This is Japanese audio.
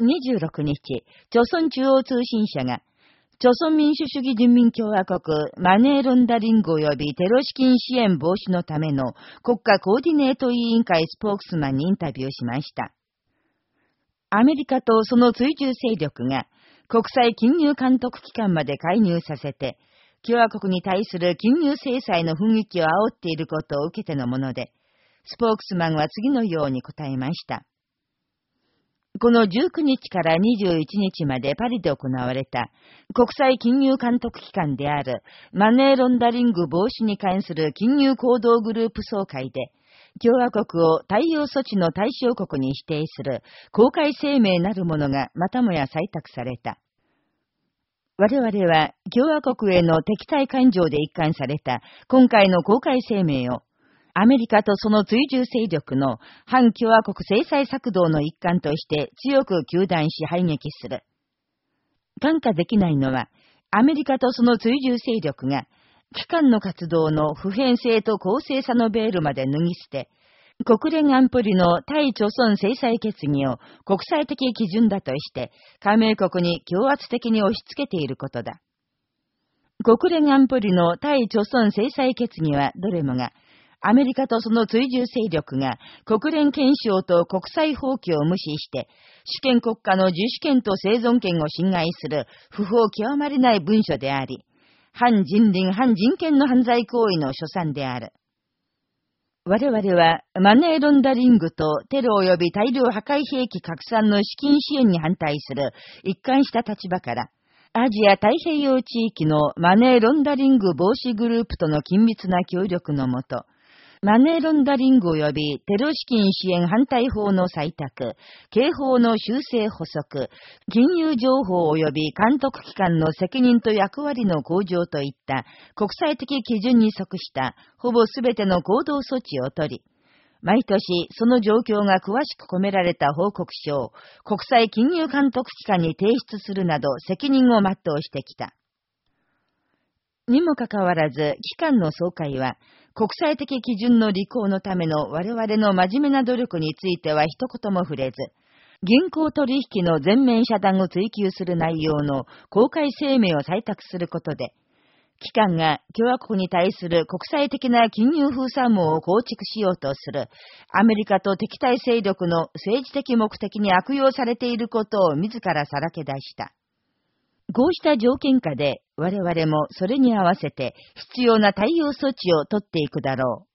26日、朝鮮中央通信社が、朝鮮民主主義人民共和国マネーロンダリング及びテロ資金支援防止のための国家コーディネート委員会スポークスマンにインタビューしました。アメリカとその追従勢力が国際金融監督機関まで介入させて、共和国に対する金融制裁の雰囲気を煽っていることを受けてのもので、スポークスマンは次のように答えました。この19日から21日までパリで行われた国際金融監督機関であるマネーロンダリング防止に関する金融行動グループ総会で共和国を対応措置の対象国に指定する公開声明なるものがまたもや採択された。我々は共和国への敵対感情で一貫された今回の公開声明をアメリカとその追従勢力の反共和国制裁策動の一環として強く求断し排撃する。感化できないのは、アメリカとその追従勢力が、機関の活動の普遍性と公正さのベールまで脱ぎ捨て、国連安保理の対朝鮮制裁決議を国際的基準だとして、加盟国に強圧的に押し付けていることだ。国連安保理の対朝鮮制裁決議はどれもが、アメリカとその追従勢力が国連憲章と国際法規を無視して、主権国家の自主権と生存権を侵害する不法極まりない文書であり、反人倫、反人権の犯罪行為の所産である。我々はマネーロンダリングとテロ及び大量破壊兵器拡散の資金支援に反対する一貫した立場から、アジア太平洋地域のマネーロンダリング防止グループとの緊密な協力のもと、マネーロンダリング及びテロ資金支援反対法の採択、刑法の修正補足、金融情報及び監督機関の責任と役割の向上といった国際的基準に即したほぼすべての行動措置を取り、毎年その状況が詳しく込められた報告書を国際金融監督機関に提出するなど責任を全うしてきた。にもかかわらず、機関の総会は、国際的基準の履行のための我々の真面目な努力については一言も触れず、銀行取引の全面遮断を追求する内容の公開声明を採択することで、機関が共和国に対する国際的な金融封鎖網を構築しようとする、アメリカと敵対勢力の政治的目的に悪用されていることを自らさらけ出した。こうした条件下で我々もそれに合わせて必要な対応措置を取っていくだろう。